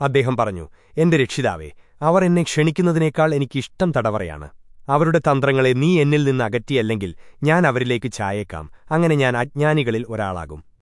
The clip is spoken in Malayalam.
അദ്ദേഹം പറഞ്ഞു എന്റെ രക്ഷിതാവേ അവർ എന്നെ ക്ഷണിക്കുന്നതിനേക്കാൾ എനിക്കിഷ്ടം തടവറയാണ്. അവരുടെ തന്ത്രങ്ങളെ നീ എന്നിൽ നിന്ന് അകറ്റിയല്ലെങ്കിൽ ഞാൻ അവരിലേക്ക് ചായേക്കാം. അങ്ങനെ ഞാൻ അജ്ഞാനികളിൽ ഒരാളാകും.